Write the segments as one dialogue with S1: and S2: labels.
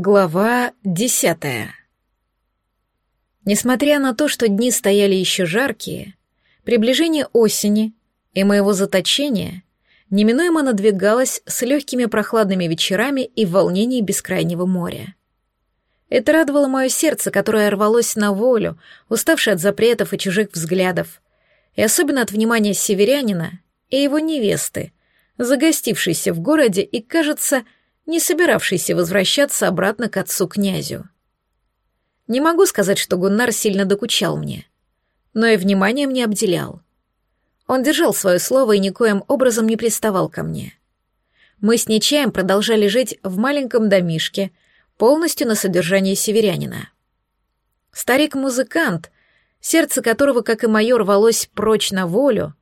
S1: Глава десятая. Несмотря на то, что дни стояли еще жаркие, приближение осени и моего заточения неминуемо надвигалось с легкими прохладными вечерами и в бескрайнего моря. Это радовало мое сердце, которое рвалось на волю, уставшее от запретов и чужих взглядов, и особенно от внимания северянина и его невесты, загостившейся в городе и, кажется, не собиравшийся возвращаться обратно к отцу-князю. Не могу сказать, что Гуннар сильно докучал мне, но и вниманием не обделял. Он держал свое слово и никоим образом не приставал ко мне. Мы с Нечаем продолжали жить в маленьком домишке, полностью на содержании северянина. Старик-музыкант, сердце которого, как и мое, рвалось прочь на волю,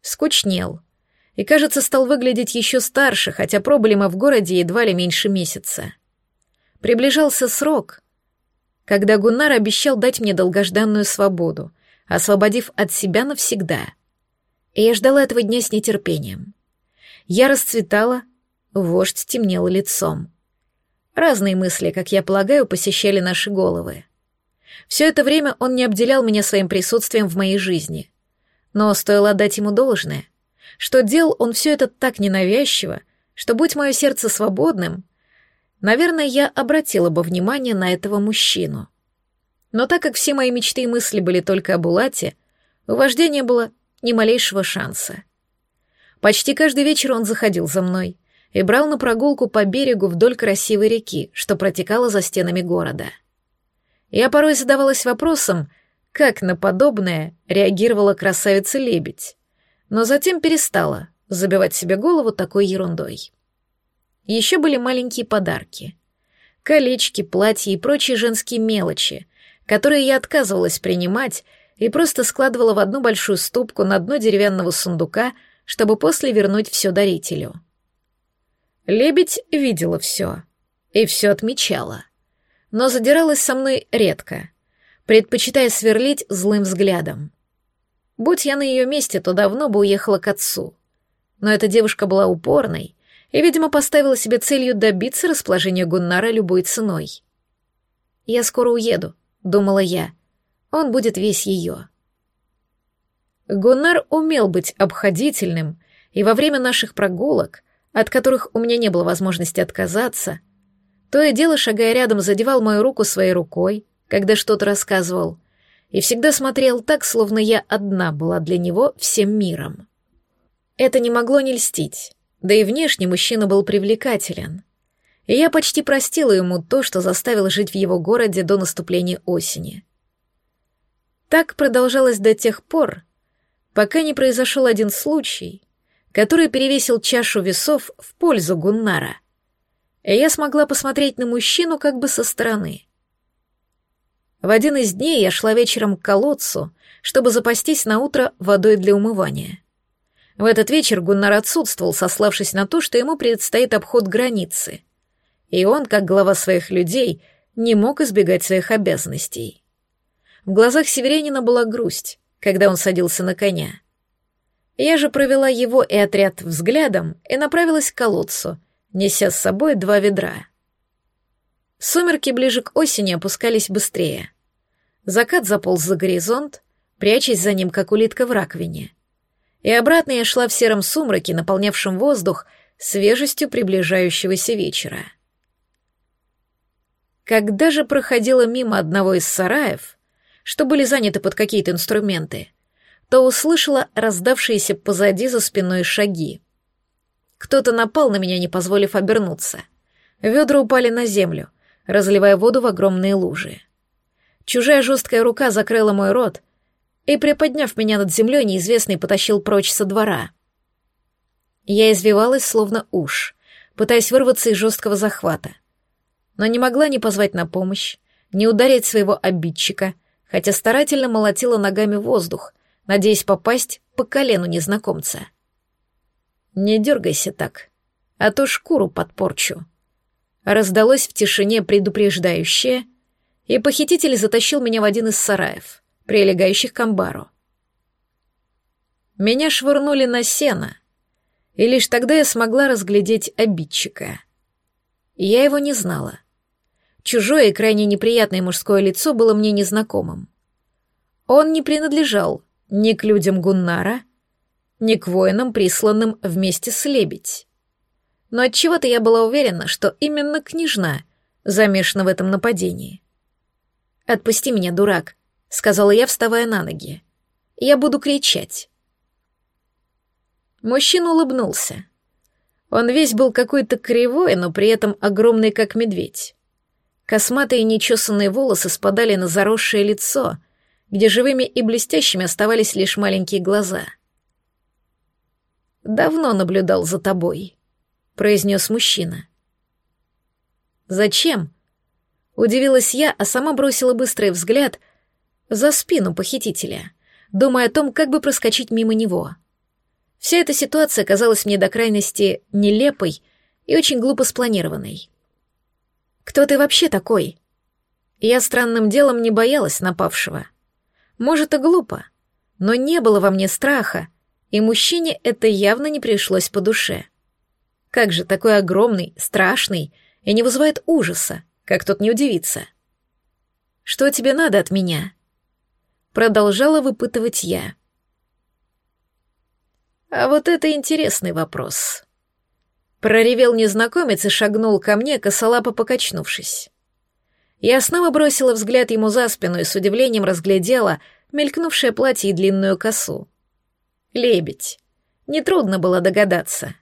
S1: скучнел — и, кажется, стал выглядеть еще старше, хотя пробыли мы в городе едва ли меньше месяца. Приближался срок, когда Гуннар обещал дать мне долгожданную свободу, освободив от себя навсегда. И я ждала этого дня с нетерпением. Я расцветала, вождь темнел лицом. Разные мысли, как я полагаю, посещали наши головы. Все это время он не обделял меня своим присутствием в моей жизни. Но стоило отдать ему должное что делал он все это так ненавязчиво, что, будь мое сердце свободным, наверное, я обратила бы внимание на этого мужчину. Но так как все мои мечты и мысли были только об Улате, у вождения было ни малейшего шанса. Почти каждый вечер он заходил за мной и брал на прогулку по берегу вдоль красивой реки, что протекала за стенами города. Я порой задавалась вопросом, как на подобное реагировала красавица-лебедь, но затем перестала забивать себе голову такой ерундой. Еще были маленькие подарки. Колечки, платья и прочие женские мелочи, которые я отказывалась принимать и просто складывала в одну большую ступку на дно деревянного сундука, чтобы после вернуть все дарителю. Лебедь видела все и все отмечала, но задиралась со мной редко, предпочитая сверлить злым взглядом. Будь я на ее месте, то давно бы уехала к отцу. Но эта девушка была упорной и, видимо, поставила себе целью добиться расположения Гуннара любой ценой. «Я скоро уеду», — думала я. «Он будет весь ее». Гуннар умел быть обходительным, и во время наших прогулок, от которых у меня не было возможности отказаться, то и дело, шагая рядом, задевал мою руку своей рукой, когда что-то рассказывал, и всегда смотрел так, словно я одна была для него всем миром. Это не могло не льстить, да и внешне мужчина был привлекателен. И я почти простила ему то, что заставило жить в его городе до наступления осени. Так продолжалось до тех пор, пока не произошел один случай, который перевесил чашу весов в пользу Гуннара. И я смогла посмотреть на мужчину как бы со стороны — в один из дней я шла вечером к колодцу, чтобы запастись на утро водой для умывания. В этот вечер Гуннар отсутствовал, сославшись на то, что ему предстоит обход границы. И он, как глава своих людей, не мог избегать своих обязанностей. В глазах северянина была грусть, когда он садился на коня. Я же провела его и отряд взглядом и направилась к колодцу, неся с собой два ведра. Сумерки ближе к осени опускались быстрее. Закат заполз за горизонт, прячась за ним, как улитка в раковине. И обратно я шла в сером сумраке, наполнявшем воздух свежестью приближающегося вечера. Когда же проходила мимо одного из сараев, что были заняты под какие-то инструменты, то услышала раздавшиеся позади за спиной шаги. Кто-то напал на меня, не позволив обернуться. Ведра упали на землю — разливая воду в огромные лужи. Чужая жесткая рука закрыла мой рот, и, приподняв меня над землей, неизвестный потащил прочь со двора. Я извивалась, словно уж, пытаясь вырваться из жесткого захвата, но не могла ни позвать на помощь, ни ударить своего обидчика, хотя старательно молотила ногами воздух, надеясь попасть по колену незнакомца. «Не дергайся так, а то шкуру подпорчу», Раздалось в тишине предупреждающее, и похититель затащил меня в один из сараев, прилегающих к амбару. Меня швырнули на сено, и лишь тогда я смогла разглядеть обидчика. Я его не знала. Чужое и крайне неприятное мужское лицо было мне незнакомым. Он не принадлежал ни к людям Гуннара, ни к воинам, присланным вместе с лебедь. Но отчего-то я была уверена, что именно княжна замешана в этом нападении. «Отпусти меня, дурак», — сказала я, вставая на ноги. «Я буду кричать». Мужчина улыбнулся. Он весь был какой-то кривой, но при этом огромный, как медведь. Косматые нечесанные волосы спадали на заросшее лицо, где живыми и блестящими оставались лишь маленькие глаза. «Давно наблюдал за тобой», — произнес мужчина. «Зачем?» — удивилась я, а сама бросила быстрый взгляд за спину похитителя, думая о том, как бы проскочить мимо него. Вся эта ситуация казалась мне до крайности нелепой и очень глупо спланированной. «Кто ты вообще такой?» Я странным делом не боялась напавшего. Может, и глупо, но не было во мне страха, и мужчине это явно не пришлось по душе. Как же такой огромный, страшный и не вызывает ужаса, как тут не удивиться? «Что тебе надо от меня?» Продолжала выпытывать я. А вот это интересный вопрос. Проревел незнакомец и шагнул ко мне, косолапо покачнувшись. Я снова бросила взгляд ему за спину и с удивлением разглядела мелькнувшее платье и длинную косу. Лебедь. Нетрудно было догадаться.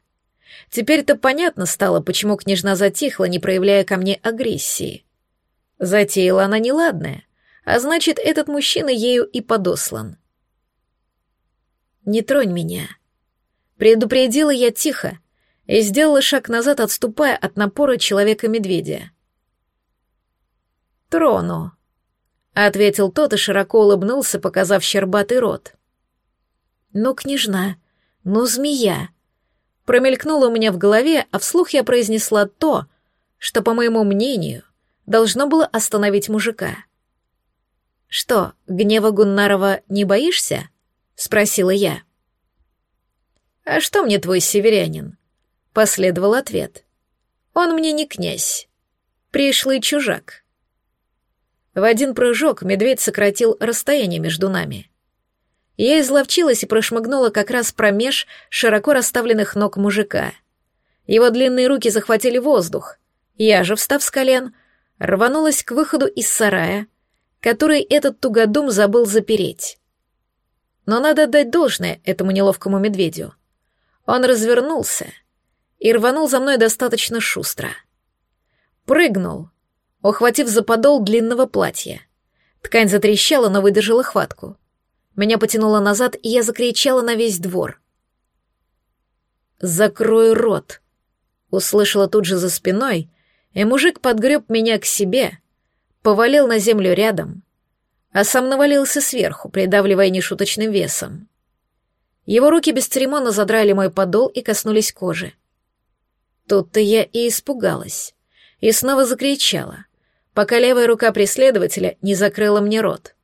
S1: Теперь-то понятно стало, почему княжна затихла, не проявляя ко мне агрессии. Затеяла она неладное, а значит, этот мужчина ею и подослан. «Не тронь меня», Предупредила я тихо и сделала шаг назад, отступая от напора человека-медведя. «Трону», — ответил тот и широко улыбнулся, показав щербатый рот. «Ну, княжна, ну, змея!» Промелькнуло у меня в голове, а вслух я произнесла то, что, по моему мнению, должно было остановить мужика. «Что, гнева Гуннарова не боишься?» — спросила я. «А что мне твой северянин?» — последовал ответ. «Он мне не князь. Пришлый чужак». В один прыжок медведь сократил расстояние между нами. Я изловчилась и прошмыгнула как раз промеж широко расставленных ног мужика. Его длинные руки захватили воздух. Я же, встав с колен, рванулась к выходу из сарая, который этот тугодум забыл запереть. Но надо отдать должное этому неловкому медведю. Он развернулся и рванул за мной достаточно шустро. Прыгнул, ухватив за подол длинного платья. Ткань затрещала, но выдержала хватку. Меня потянуло назад, и я закричала на весь двор. «Закрой рот!» Услышала тут же за спиной, и мужик подгреб меня к себе, повалил на землю рядом, а сам навалился сверху, придавливая нешуточным весом. Его руки бесцеремонно задрали мой подол и коснулись кожи. Тут-то я и испугалась. И снова закричала, пока левая рука преследователя не закрыла мне рот.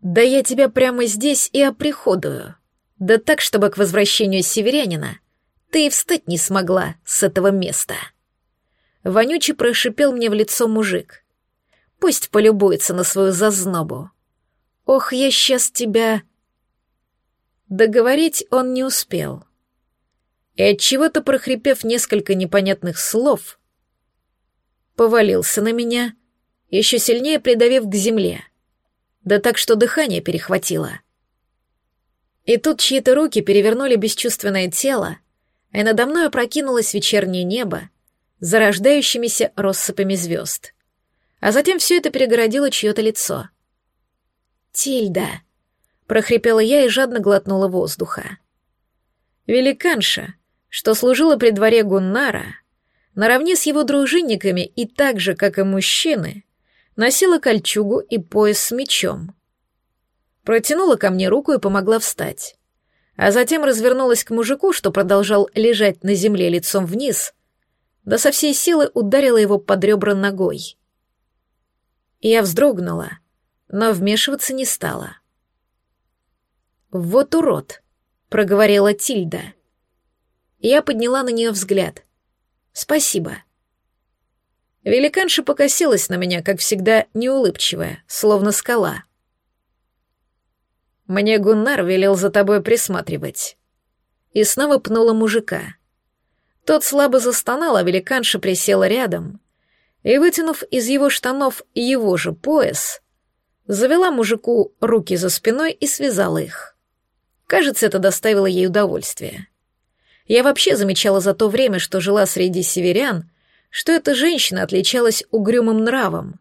S1: «Да я тебя прямо здесь и оприходую. Да так, чтобы к возвращению северянина ты и встать не смогла с этого места». Вонючий прошипел мне в лицо мужик. «Пусть полюбуется на свою зазнобу. Ох, я сейчас тебя...» Договорить он не успел. И от чего-то прохрипев несколько непонятных слов, повалился на меня, еще сильнее придавив к земле. Да так, что дыхание перехватило. И тут чьи-то руки перевернули бесчувственное тело, и надо мной опрокинулось вечернее небо, зарождающимися россыпями звезд. А затем все это перегородило чье-то лицо. «Тильда!» прохрипела я и жадно глотнула воздуха. Великанша, что служила при дворе Гуннара, наравне с его дружинниками и так же, как и мужчины, носила кольчугу и пояс с мечом. Протянула ко мне руку и помогла встать, а затем развернулась к мужику, что продолжал лежать на земле лицом вниз, да со всей силы ударила его под ребра ногой. Я вздрогнула, но вмешиваться не стала. «Вот урод», — проговорила Тильда. Я подняла на нее взгляд. «Спасибо». Великанша покосилась на меня, как всегда, неулыбчивая, словно скала. «Мне Гуннар велел за тобой присматривать». И снова пнула мужика. Тот слабо застонал, а великанша присела рядом и, вытянув из его штанов его же пояс, завела мужику руки за спиной и связала их. Кажется, это доставило ей удовольствие. Я вообще замечала за то время, что жила среди северян, что эта женщина отличалась угрюмым нравом,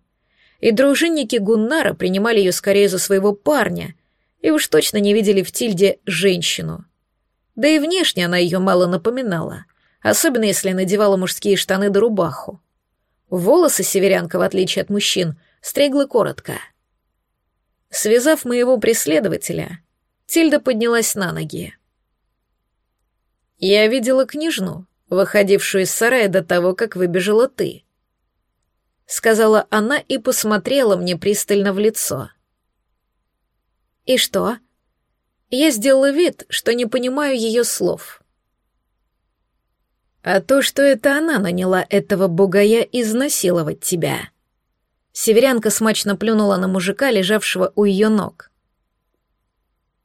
S1: и дружинники Гуннара принимали ее скорее за своего парня и уж точно не видели в Тильде женщину. Да и внешне она ее мало напоминала, особенно если надевала мужские штаны да рубаху. Волосы северянка, в отличие от мужчин, стригла коротко. Связав моего преследователя, Тильда поднялась на ноги. «Я видела княжну, выходившую из сарая до того, как выбежала ты», — сказала она и посмотрела мне пристально в лицо. «И что?» Я сделала вид, что не понимаю ее слов. «А то, что это она наняла этого бугая изнасиловать тебя». Северянка смачно плюнула на мужика, лежавшего у ее ног.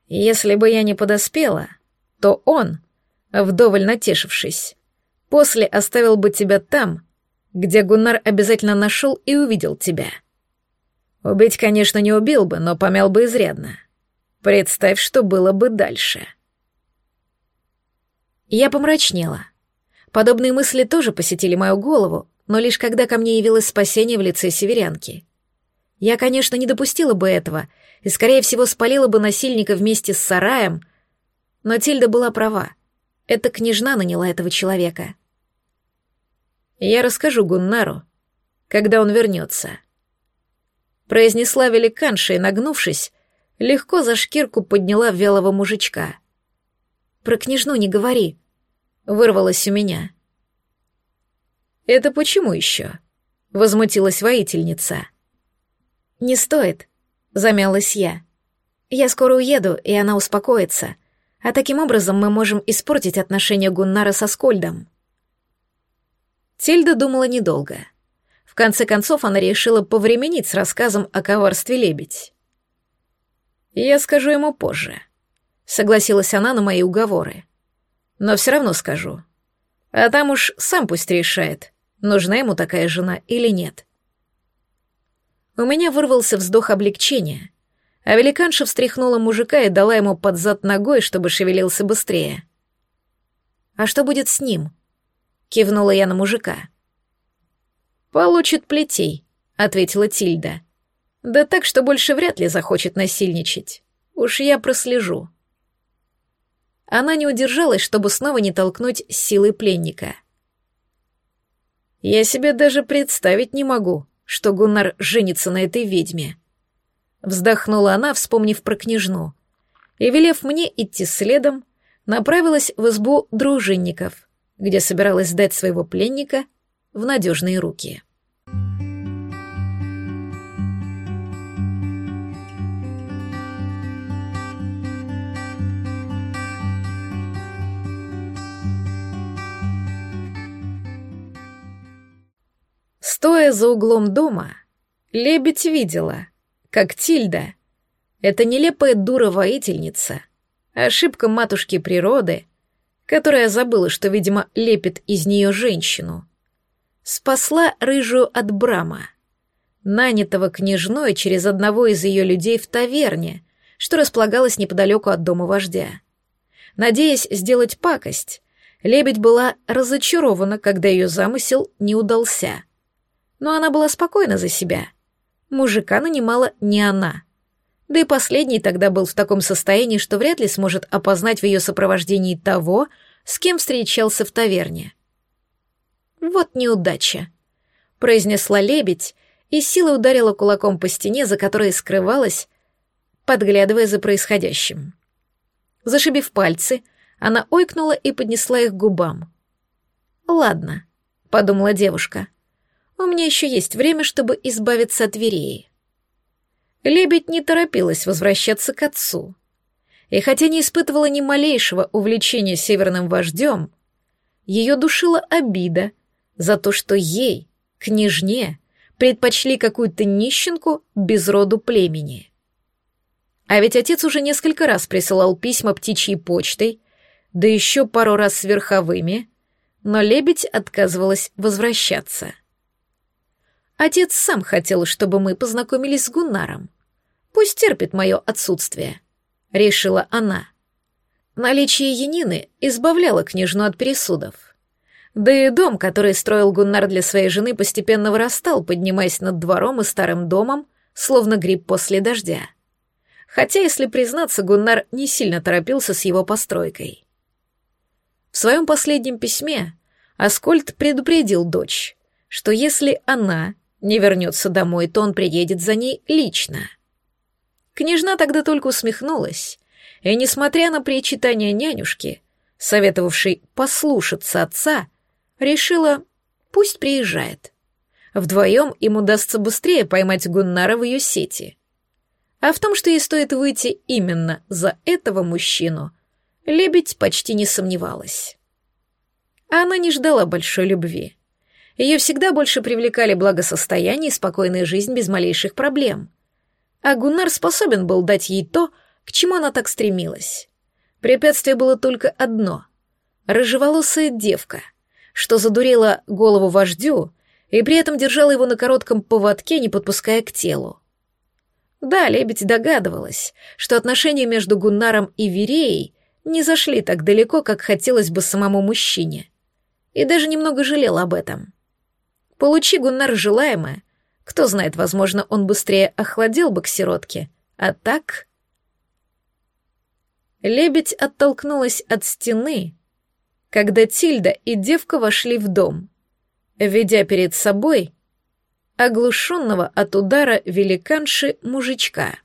S1: «Если бы я не подоспела, то он, вдоволь натешившись, после оставил бы тебя там, где Гуннар обязательно нашел и увидел тебя. Убить, конечно, не убил бы, но помял бы изрядно. Представь, что было бы дальше. Я помрачнела. Подобные мысли тоже посетили мою голову, но лишь когда ко мне явилось спасение в лице северянки. Я, конечно, не допустила бы этого и, скорее всего, спалила бы насильника вместе с сараем, но Тильда была права. Эта княжна наняла этого человека. Я расскажу Гуннару, когда он вернется. Произнесла великанша и, нагнувшись, легко за шкирку подняла вялого мужичка. «Про княжну не говори», — вырвалось у меня. «Это почему еще?» — возмутилась воительница. «Не стоит», — замялась я. «Я скоро уеду, и она успокоится, а таким образом мы можем испортить отношения Гуннара со Скольдом». Тильда думала недолго. В конце концов, она решила повременить с рассказом о коварстве лебедь. «Я скажу ему позже», — согласилась она на мои уговоры. «Но все равно скажу. А там уж сам пусть решает, нужна ему такая жена или нет». У меня вырвался вздох облегчения, а великанша встряхнула мужика и дала ему под зад ногой, чтобы шевелился быстрее. «А что будет с ним?» — кивнула я на мужика. «Получит плетей», — ответила Тильда. Да так, что больше вряд ли захочет насильничать. Уж я прослежу. Она не удержалась, чтобы снова не толкнуть силой пленника. Я себе даже представить не могу, что Гуннар женится на этой ведьме. Вздохнула она, вспомнив про княжну, и, велев мне идти следом, направилась в избу дружинников, где собиралась сдать своего пленника в надежные руки. Стоя за углом дома, лебедь видела, как Тильда, эта нелепая дура-воительница, ошибка матушки природы, которая забыла, что, видимо, лепит из нее женщину, спасла рыжую от Брама, нанятого княжной через одного из ее людей в таверне, что располагалось неподалеку от дома вождя. Надеясь сделать пакость, лебедь была разочарована, когда ее замысел не удался — но она была спокойна за себя. Мужика нанимала не она. Да и последний тогда был в таком состоянии, что вряд ли сможет опознать в ее сопровождении того, с кем встречался в таверне. «Вот неудача», — произнесла лебедь и силой ударила кулаком по стене, за которой скрывалась, подглядывая за происходящим. Зашибив пальцы, она ойкнула и поднесла их к губам. «Ладно», — подумала девушка, у меня еще есть время, чтобы избавиться от Вереи. Лебедь не торопилась возвращаться к отцу. И хотя не испытывала ни малейшего увлечения северным вождем, ее душила обида за то, что ей, Княжне предпочли какую-то нищенку без роду племени. А ведь отец уже несколько раз присылал письма птичьей почтой, да еще пару раз с верховыми, но лебедь отказывалась возвращаться. Отец сам хотел, чтобы мы познакомились с Гуннаром. Пусть терпит мое отсутствие, — решила она. Наличие Янины избавляло княжну от пересудов. Да и дом, который строил Гуннар для своей жены, постепенно вырастал, поднимаясь над двором и старым домом, словно гриб после дождя. Хотя, если признаться, Гуннар не сильно торопился с его постройкой. В своем последнем письме Аскольд предупредил дочь, что если она не вернется домой, то он приедет за ней лично. Княжна тогда только усмехнулась, и, несмотря на причитание нянюшки, советовавшей послушаться отца, решила, пусть приезжает. Вдвоем им удастся быстрее поймать Гуннара в ее сети. А в том, что ей стоит выйти именно за этого мужчину, лебедь почти не сомневалась. Она не ждала большой любви. Ее всегда больше привлекали благосостояние и спокойная жизнь без малейших проблем. А Гуннар способен был дать ей то, к чему она так стремилась. Препятствие было только одно — рыжеволосая девка, что задурила голову вождю и при этом держала его на коротком поводке, не подпуская к телу. Да, лебедь догадывалась, что отношения между Гуннаром и Вереей не зашли так далеко, как хотелось бы самому мужчине. И даже немного жалела об этом. Получи Гуннар желаемое, кто знает, возможно, он быстрее охладел бы к сиротке. А так... Лебедь оттолкнулась от стены, когда Тильда и девка вошли в дом, ведя перед собой оглушенного от удара великанши мужичка.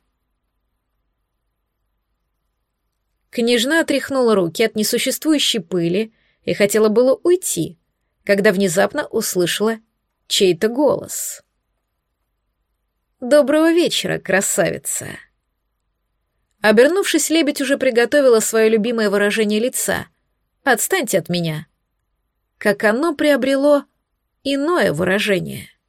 S1: Княжна отряхнула руки от несуществующей пыли и хотела было уйти, когда внезапно услышала чей-то голос. «Доброго вечера, красавица!» Обернувшись, лебедь уже приготовила свое любимое выражение лица. «Отстаньте от меня!» Как оно приобрело иное выражение —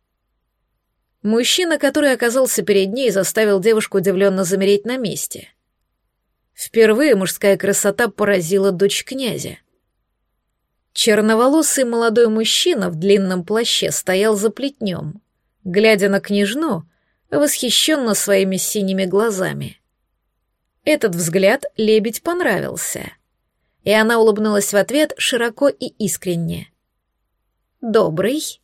S1: Мужчина, который оказался перед ней, заставил девушку удивленно замереть на месте. Впервые мужская красота поразила дочь князя. Черноволосый молодой мужчина в длинном плаще стоял за плетнем, глядя на княжну, восхищенно своими синими глазами. Этот взгляд лебедь понравился, и она улыбнулась в ответ широко и искренне. «Добрый»,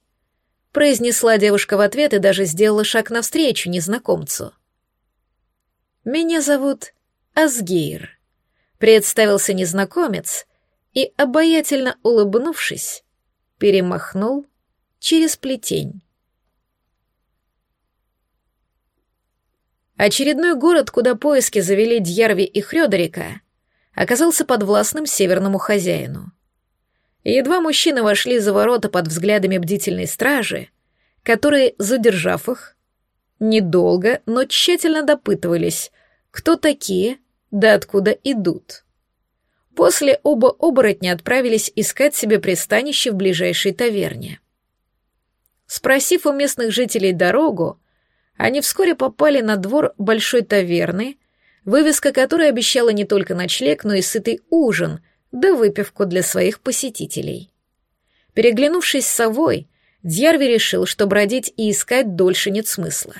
S1: произнесла девушка в ответ и даже сделала шаг навстречу незнакомцу. «Меня зовут Асгейр», — представился незнакомец и, обаятельно улыбнувшись, перемахнул через плетень. Очередной город, куда поиски завели Дьярви и Хрёдерика, оказался подвластным северному хозяину едва мужчины вошли за ворота под взглядами бдительной стражи, которые, задержав их, недолго, но тщательно допытывались, кто такие, да откуда идут. После оба оборотня отправились искать себе пристанище в ближайшей таверне. Спросив у местных жителей дорогу, они вскоре попали на двор большой таверны, вывеска которой обещала не только ночлег, но и сытый ужин — да выпивку для своих посетителей. Переглянувшись с совой, Дьярви решил, что бродить и искать дольше нет смысла.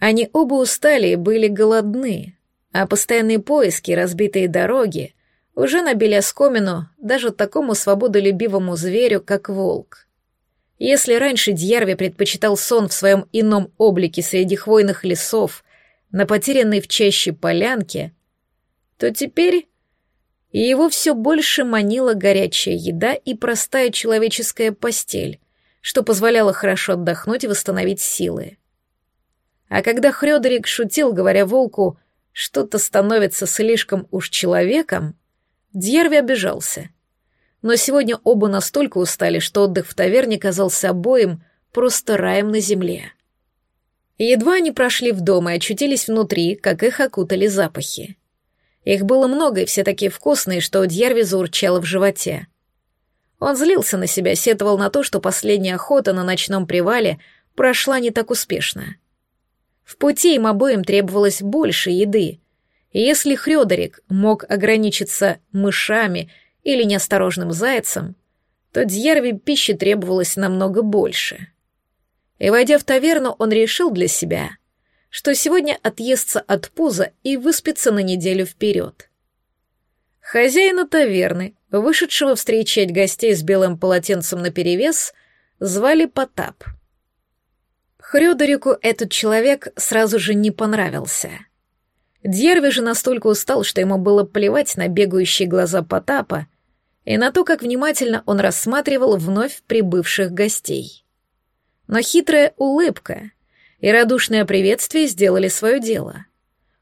S1: Они оба устали и были голодны, а постоянные поиски, разбитые дороги уже набили оскомину даже такому свободолюбивому зверю, как волк. Если раньше Дьярви предпочитал сон в своем ином облике среди хвойных лесов на потерянной в чаще полянке, то теперь его все больше манила горячая еда и простая человеческая постель, что позволяло хорошо отдохнуть и восстановить силы. А когда Хрёдерик шутил, говоря волку, что-то становится слишком уж человеком, Дьерви обижался. Но сегодня оба настолько устали, что отдых в таверне казался обоим просто раем на земле. едва они прошли в дом и очутились внутри, как их окутали запахи. Их было много, и все такие вкусные, что у Дьярви заурчало в животе. Он злился на себя, сетовал на то, что последняя охота на ночном привале прошла не так успешно. В пути им обоим требовалось больше еды, и если Хрёдерик мог ограничиться мышами или неосторожным зайцем, то Дьярви пищи требовалось намного больше. И, войдя в таверну, он решил для себя, что сегодня отъестся от пуза и выспится на неделю вперед. Хозяина таверны, вышедшего встречать гостей с белым полотенцем наперевес, звали Потап. Хрёдорику этот человек сразу же не понравился. Дьерви же настолько устал, что ему было плевать на бегающие глаза Потапа и на то, как внимательно он рассматривал вновь прибывших гостей. Но хитрая улыбка и радушное приветствие сделали свое дело.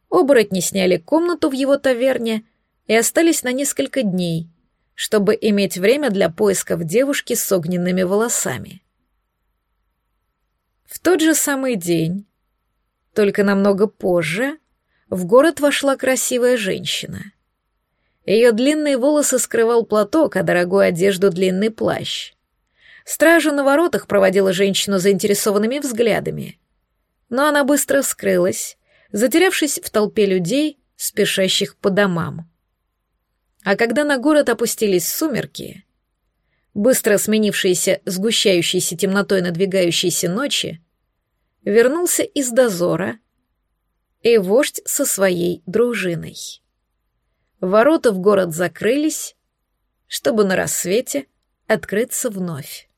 S1: Оборотни сняли комнату в его таверне — и остались на несколько дней, чтобы иметь время для поисков девушки с огненными волосами. В тот же самый день, только намного позже, в город вошла красивая женщина. Ее длинные волосы скрывал платок, а дорогую одежду — длинный плащ. Стража на воротах проводила женщину заинтересованными взглядами. Но она быстро скрылась, затерявшись в толпе людей, спешащих по домам. А когда на город опустились сумерки, быстро сменившиеся сгущающейся темнотой надвигающейся ночи, вернулся из дозора и вождь со своей дружиной. Ворота в город закрылись, чтобы на рассвете открыться вновь.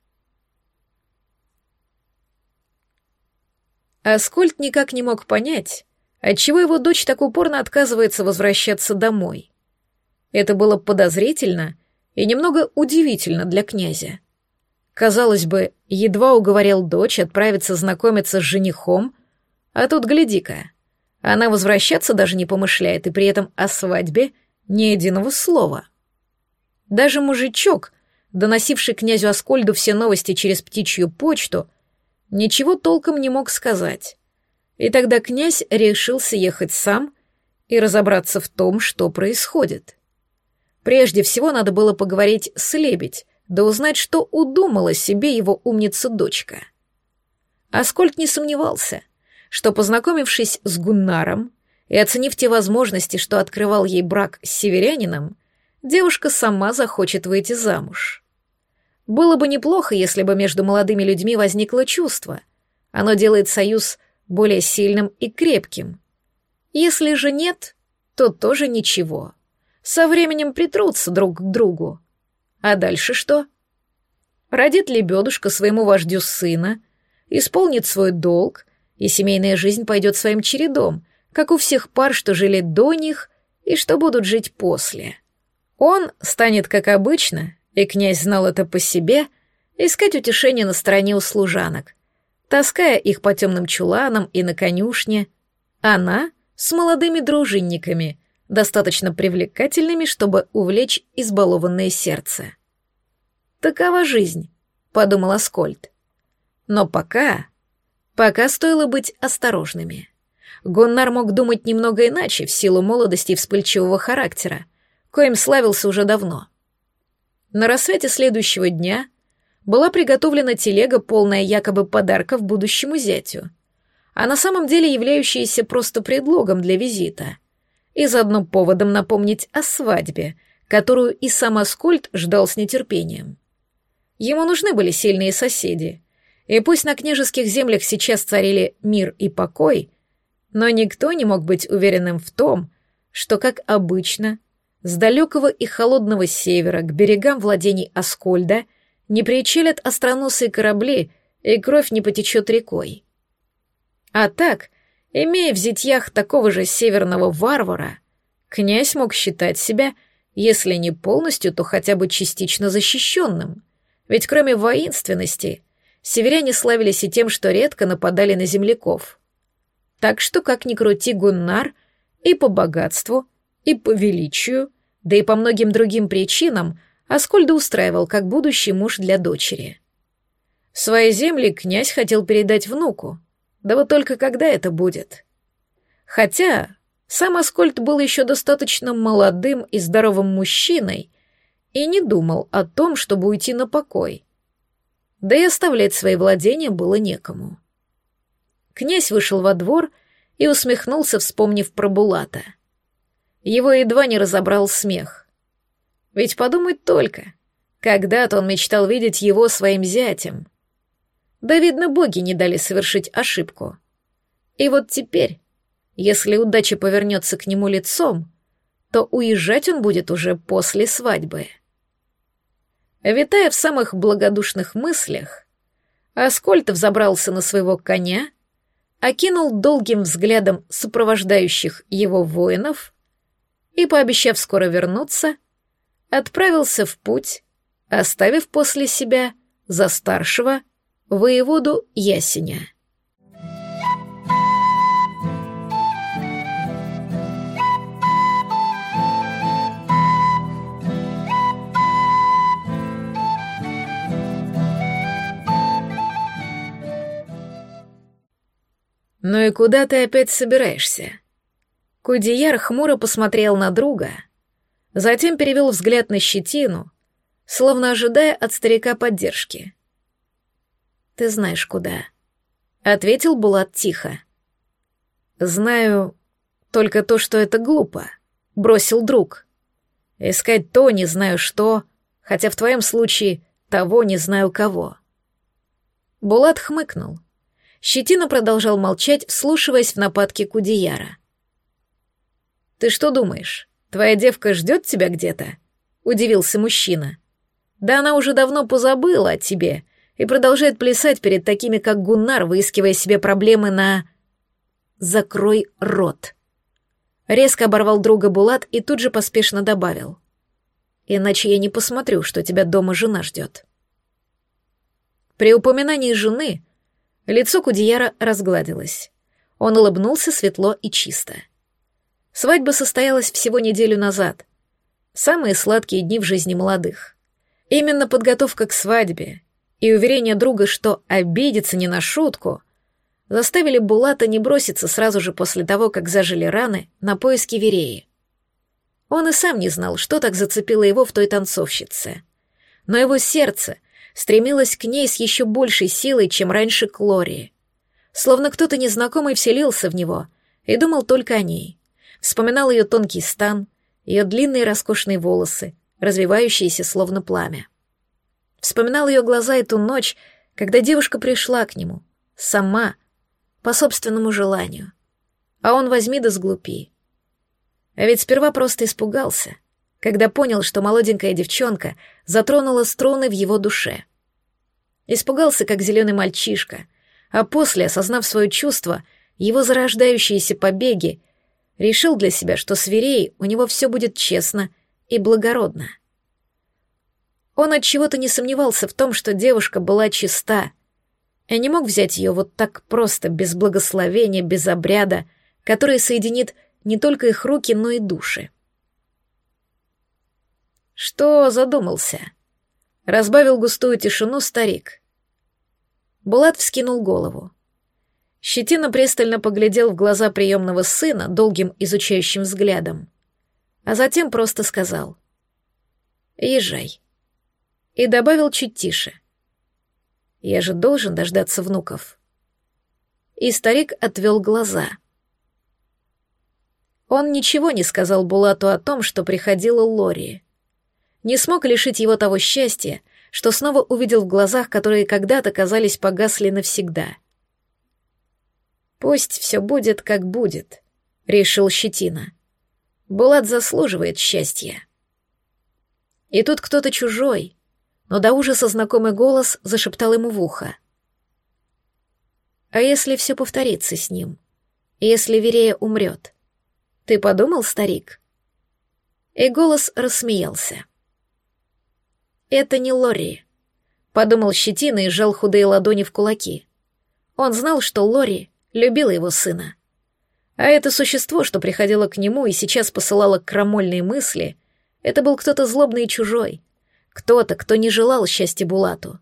S1: Аскольд никак не мог понять, отчего его дочь так упорно отказывается возвращаться домой. Это было подозрительно и немного удивительно для князя. Казалось бы, едва уговорил дочь отправиться знакомиться с женихом, а тут гляди-ка, она возвращаться даже не помышляет, и при этом о свадьбе ни единого слова. Даже мужичок, доносивший князю Аскольду все новости через птичью почту, ничего толком не мог сказать. И тогда князь решился ехать сам и разобраться в том, что происходит. Прежде всего надо было поговорить с Лебедь, да узнать, что удумала себе его умница-дочка. Аскольд не сомневался, что, познакомившись с Гуннаром и оценив те возможности, что открывал ей брак с северянином, девушка сама захочет выйти замуж. Было бы неплохо, если бы между молодыми людьми возникло чувство. Оно делает союз более сильным и крепким. Если же нет, то тоже ничего со временем притрутся друг к другу. А дальше что? Родит лебедушка своему вождю сына, исполнит свой долг, и семейная жизнь пойдет своим чередом, как у всех пар, что жили до них и что будут жить после. Он станет, как обычно, и князь знал это по себе, искать утешение на стороне у служанок, таская их по темным чуланам и на конюшне. Она с молодыми дружинниками — достаточно привлекательными, чтобы увлечь избалованное сердце. «Такова жизнь», — подумал Аскольд. Но пока... Пока стоило быть осторожными. Гоннар мог думать немного иначе в силу молодости и вспыльчивого характера, коим славился уже давно. На рассвете следующего дня была приготовлена телега, полная якобы подарков будущему зятю, а на самом деле являющаяся просто предлогом для визита — и заодно поводом напомнить о свадьбе, которую и сам Аскольд ждал с нетерпением. Ему нужны были сильные соседи, и пусть на княжеских землях сейчас царили мир и покой, но никто не мог быть уверенным в том, что, как обычно, с далекого и холодного севера к берегам владений Аскольда не причалят остроносые корабли, и кровь не потечет рекой. А так, Имея в зятьях такого же северного варвара, князь мог считать себя, если не полностью, то хотя бы частично защищенным. Ведь кроме воинственности, северяне славились и тем, что редко нападали на земляков. Так что, как ни крути Гуннар, и по богатству, и по величию, да и по многим другим причинам, Аскольда устраивал как будущий муж для дочери. Свои земли князь хотел передать внуку, да вот только когда это будет? Хотя сам Аскольд был еще достаточно молодым и здоровым мужчиной и не думал о том, чтобы уйти на покой. Да и оставлять свои владения было некому. Князь вышел во двор и усмехнулся, вспомнив про Булата. Его едва не разобрал смех. Ведь подумать только, когда-то он мечтал видеть его своим зятем. Да, видно, боги не дали совершить ошибку. И вот теперь, если удача повернется к нему лицом, то уезжать он будет уже после свадьбы. Витая в самых благодушных мыслях, Аскольд взобрался на своего коня, окинул долгим взглядом сопровождающих его воинов и, пообещав скоро вернуться, отправился в путь, оставив после себя за старшего воеводу Ясеня. «Ну и куда ты опять собираешься?» Кудияр хмуро посмотрел на друга, затем перевел взгляд на щетину, словно ожидая от старика поддержки. «Ты знаешь, куда», — ответил Булат тихо. «Знаю только то, что это глупо», — бросил друг. «Искать то, не знаю что, хотя в твоем случае того не знаю кого». Булат хмыкнул. Щетина продолжал молчать, вслушиваясь в нападки Кудияра. «Ты что думаешь, твоя девка ждет тебя где-то?» — удивился мужчина. «Да она уже давно позабыла о тебе и продолжает плясать перед такими, как Гуннар, выискивая себе проблемы на... Закрой рот!» Резко оборвал друга Булат и тут же поспешно добавил. «Иначе я не посмотрю, что тебя дома жена ждет». При упоминании жены Лицо Кудияра разгладилось. Он улыбнулся светло и чисто. Свадьба состоялась всего неделю назад. Самые сладкие дни в жизни молодых. Именно подготовка к свадьбе и уверение друга, что обидеться не на шутку, заставили Булата не броситься сразу же после того, как зажили раны, на поиски Вереи. Он и сам не знал, что так зацепило его в той танцовщице. Но его сердце стремилась к ней с еще большей силой, чем раньше к Лори. Словно кто-то незнакомый вселился в него и думал только о ней. Вспоминал ее тонкий стан, ее длинные роскошные волосы, развивающиеся словно пламя. Вспоминал ее глаза и ту ночь, когда девушка пришла к нему, сама, по собственному желанию. А он возьми да сглупи. А ведь сперва просто испугался — когда понял, что молоденькая девчонка затронула струны в его душе. Испугался, как зеленый мальчишка, а после, осознав свое чувство, его зарождающиеся побеги, решил для себя, что с Вереей у него все будет честно и благородно. Он от чего-то не сомневался в том, что девушка была чиста, и не мог взять ее вот так просто, без благословения, без обряда, который соединит не только их руки, но и души. Что задумался? Разбавил густую тишину старик. Булат вскинул голову. Щетина пристально поглядел в глаза приемного сына долгим изучающим взглядом, а затем просто сказал «Езжай». И добавил чуть тише. «Я же должен дождаться внуков». И старик отвел глаза. Он ничего не сказал Булату о том, что приходила Лори не смог лишить его того счастья, что снова увидел в глазах, которые когда-то казались погасли навсегда. «Пусть все будет, как будет», — решил Щетина. «Булат заслуживает счастья». И тут кто-то чужой, но до ужаса знакомый голос зашептал ему в ухо. «А если все повторится с ним? Если Верея умрет? Ты подумал, старик?» И голос рассмеялся. Это не Лори, подумал Щетина и сжал худые ладони в кулаки. Он знал, что Лори любила его сына. А это существо, что приходило к нему и сейчас посылало крамольные мысли, это был кто-то злобный и чужой, кто-то, кто не желал счастья Булату.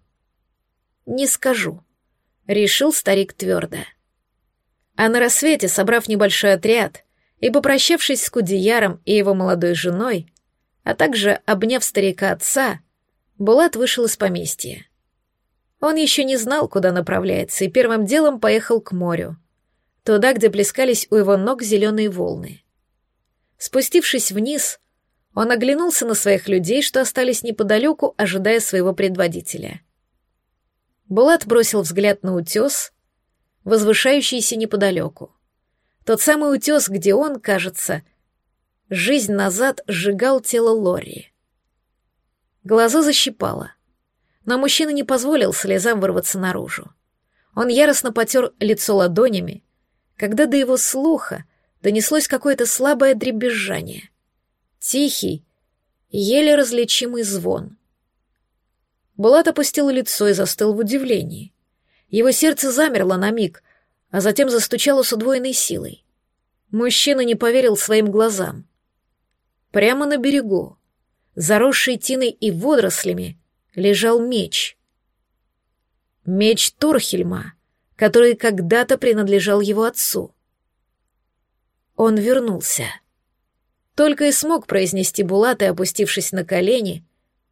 S1: «Не скажу», — решил старик твердо. А на рассвете, собрав небольшой отряд и попрощавшись с Кудеяром и его молодой женой, а также обняв старика отца, Булат вышел из поместья. Он еще не знал, куда направляется, и первым делом поехал к морю — туда, где плескались у его ног зеленые волны. Спустившись вниз, он оглянулся на своих людей, что остались неподалеку, ожидая своего предводителя. Булат бросил взгляд на утес, возвышающийся неподалеку. Тот самый утес, где он, кажется, жизнь назад сжигал тело Лори. Глаза защипало, но мужчина не позволил слезам вырваться наружу. Он яростно потер лицо ладонями, когда до его слуха донеслось какое-то слабое дребезжание. Тихий, еле различимый звон. Булат опустил лицо и застыл в удивлении. Его сердце замерло на миг, а затем застучало с удвоенной силой. Мужчина не поверил своим глазам. Прямо на берегу, заросший тиной и водорослями, лежал меч. Меч Торхельма, который когда-то принадлежал его отцу. Он вернулся. Только и смог произнести Булат и, опустившись на колени,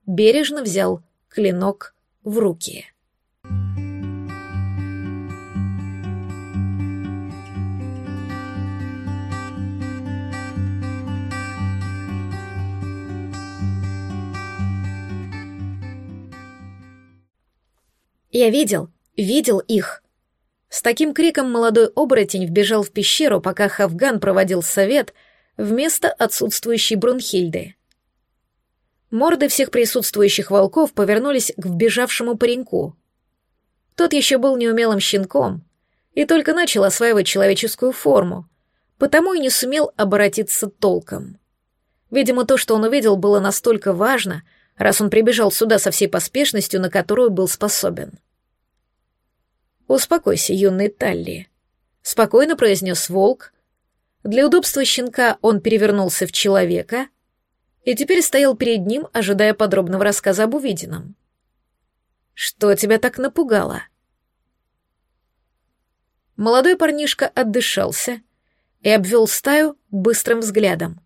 S1: бережно взял клинок в руки. Я видел, видел их. С таким криком молодой оборотень вбежал в пещеру, пока Хавган проводил совет вместо отсутствующей Брунхильды. Морды всех присутствующих волков повернулись к вбежавшему пареньку. Тот еще был неумелым щенком и только начал осваивать человеческую форму, потому и не сумел обратиться толком. Видимо, то, что он увидел, было настолько важно — раз он прибежал сюда со всей поспешностью, на которую был способен. «Успокойся, юный Талли», — спокойно произнес волк. Для удобства щенка он перевернулся в человека и теперь стоял перед ним, ожидая подробного рассказа об увиденном. «Что тебя так напугало?» Молодой парнишка отдышался и обвел стаю быстрым взглядом.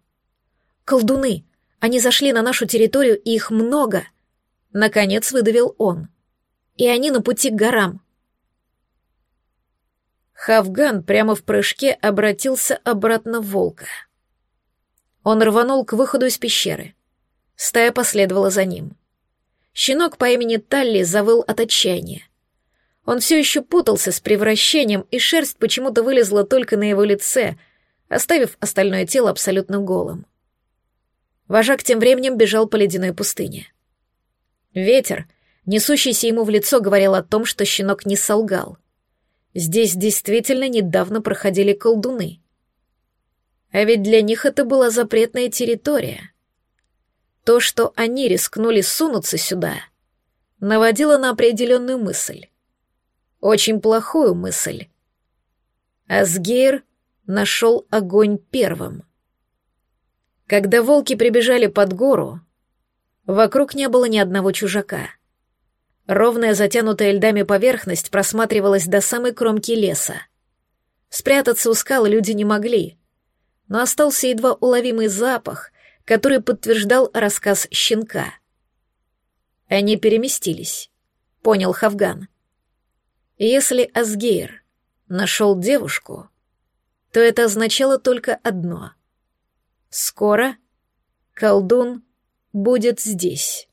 S1: «Колдуны! Они зашли на нашу территорию, и их много. Наконец выдавил он. И они на пути к горам. Хавган прямо в прыжке обратился обратно в волка. Он рванул к выходу из пещеры. Стая последовала за ним. Щенок по имени Талли завыл от отчаяния. Он все еще путался с превращением, и шерсть почему-то вылезла только на его лице, оставив остальное тело абсолютно голым. Вожак тем временем бежал по ледяной пустыне. Ветер, несущийся ему в лицо, говорил о том, что щенок не солгал. Здесь действительно недавно проходили колдуны. А ведь для них это была запретная территория. То, что они рискнули сунуться сюда, наводило на определенную мысль. Очень плохую мысль. Асгейр нашел огонь первым — когда волки прибежали под гору, вокруг не было ни одного чужака. Ровная затянутая льдами поверхность просматривалась до самой кромки леса. Спрятаться у скал люди не могли, но остался едва уловимый запах, который подтверждал рассказ щенка. Они переместились, понял Хавган. Если Асгейр нашел девушку, то это означало только одно — Скоро колдун будет здесь.